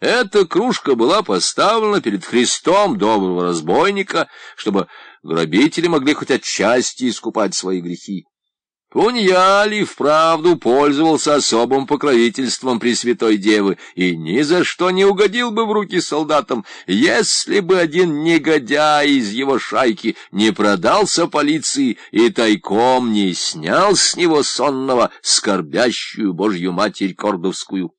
Эта кружка была поставлена перед Христом доброго разбойника, чтобы грабители могли хоть отчасти искупать свои грехи. Пуньяли вправду пользовался особым покровительством Пресвятой Девы и ни за что не угодил бы в руки солдатам, если бы один негодяй из его шайки не продался полиции и тайком не снял с него сонного скорбящую Божью Матерь Кордовскую.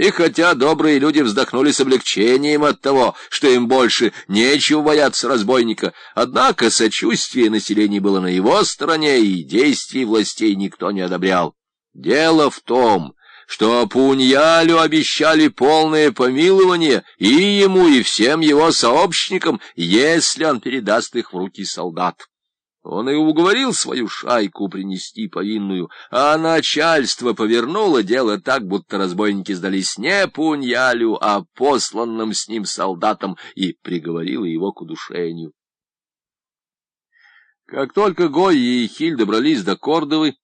И хотя добрые люди вздохнули с облегчением от того, что им больше нечего бояться разбойника, однако сочувствие населения было на его стороне, и действий властей никто не одобрял. Дело в том, что Пуньялю обещали полное помилование и ему, и всем его сообщникам, если он передаст их в руки солдат. Он и уговорил свою шайку принести повинную, а начальство повернуло дело так, будто разбойники сдались не Пуньялю, а посланным с ним солдатам, и приговорило его к удушению. Как только Гой и Хиль добрались до Кордовы,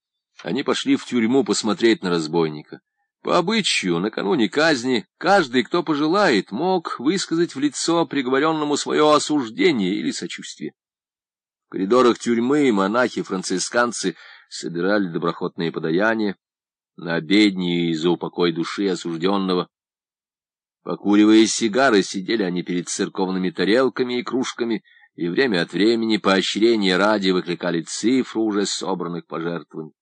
они пошли в тюрьму посмотреть на разбойника. По обычаю, накануне казни, каждый, кто пожелает, мог высказать в лицо приговоренному свое осуждение или сочувствие. В коридорах тюрьмы монахи-францисканцы собирали доброхотные подаяния на обедни за упокой души осужденного. Покуривая сигары, сидели они перед церковными тарелками и кружками, и время от времени поощрения ради выкликали цифру уже собранных пожертвований.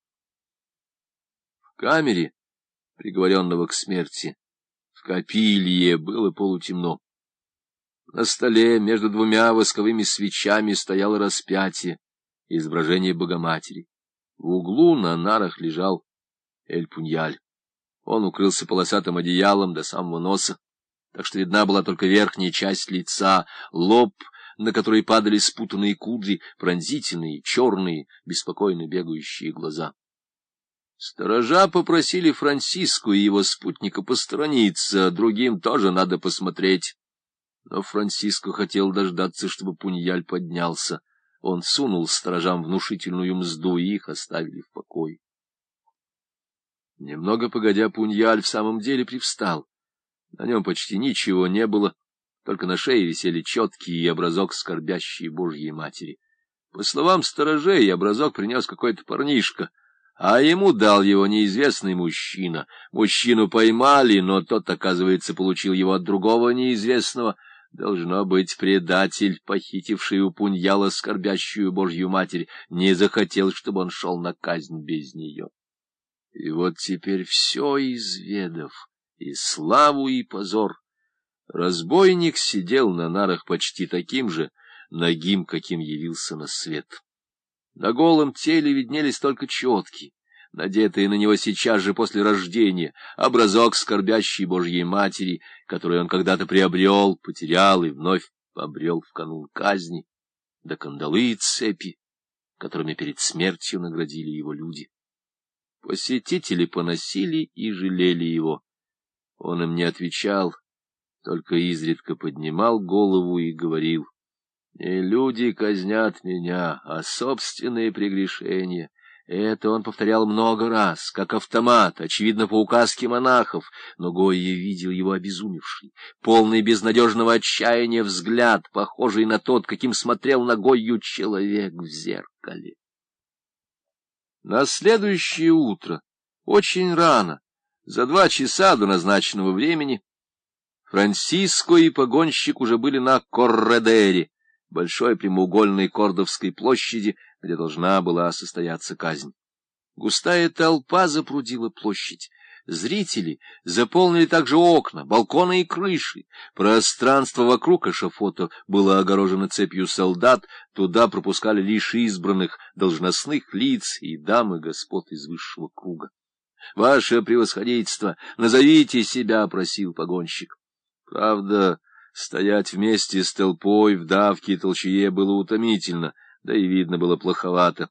В камере, приговоренного к смерти, в капилье было полутемно. На столе между двумя восковыми свечами стояло распятие, изображение Богоматери. В углу на нарах лежал Эль-Пуньяль. Он укрылся полосатым одеялом до самого носа, так что видна была только верхняя часть лица, лоб, на который падали спутанные кудри, пронзительные, черные, беспокойно бегающие глаза. Сторожа попросили Франциску и его спутника посторониться, другим тоже надо посмотреть. Но Франциско хотел дождаться, чтобы Пуньяль поднялся. Он сунул сторожам внушительную мзду, и их оставили в покое. Немного погодя, Пуньяль в самом деле привстал. На нем почти ничего не было, только на шее висели четкие и образок скорбящей Божьей Матери. По словам сторожей, образок принес какой-то парнишка, а ему дал его неизвестный мужчина. Мужчину поймали, но тот, оказывается, получил его от другого неизвестного — Должно быть, предатель, похитивший у Пуньяла скорбящую Божью Матерь, не захотел, чтобы он шел на казнь без нее. И вот теперь все изведав, и славу, и позор, разбойник сидел на нарах почти таким же, нагим, каким явился на свет. На голом теле виднелись только четки, надетые на него сейчас же после рождения, образок скорбящей Божьей Матери, который он когда-то приобрел, потерял и вновь обрел в канун казни, да кандалы и цепи, которыми перед смертью наградили его люди. Посетители поносили и жалели его. Он им не отвечал, только изредка поднимал голову и говорил, «Не люди казнят меня, а собственные прегрешения». Это он повторял много раз, как автомат, очевидно, по указке монахов, но Гойя видел его обезумевший, полный безнадежного отчаяния взгляд, похожий на тот, каким смотрел на Гойю человек в зеркале. На следующее утро, очень рано, за два часа до назначенного времени, Франсиско и погонщик уже были на Корредере, большой прямоугольной Кордовской площади, где должна была состояться казнь. Густая толпа запрудила площадь. Зрители заполнили также окна, балконы и крыши. Пространство вокруг эшафота было огорожено цепью солдат, туда пропускали лишь избранных должностных лиц и дамы господ из высшего круга. — Ваше превосходительство, назовите себя, — просил погонщик. Правда, стоять вместе с толпой в давке и толчее было утомительно — да и видно было плоховато.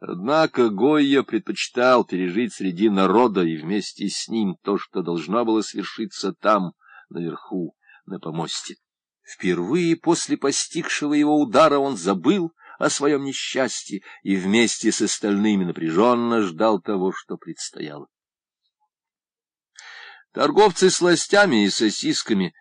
Однако Гойя предпочитал пережить среди народа и вместе с ним то, что должно было свершиться там, наверху, на помосте. Впервые после постигшего его удара он забыл о своем несчастье и вместе с остальными напряженно ждал того, что предстояло. Торговцы сластями и сосисками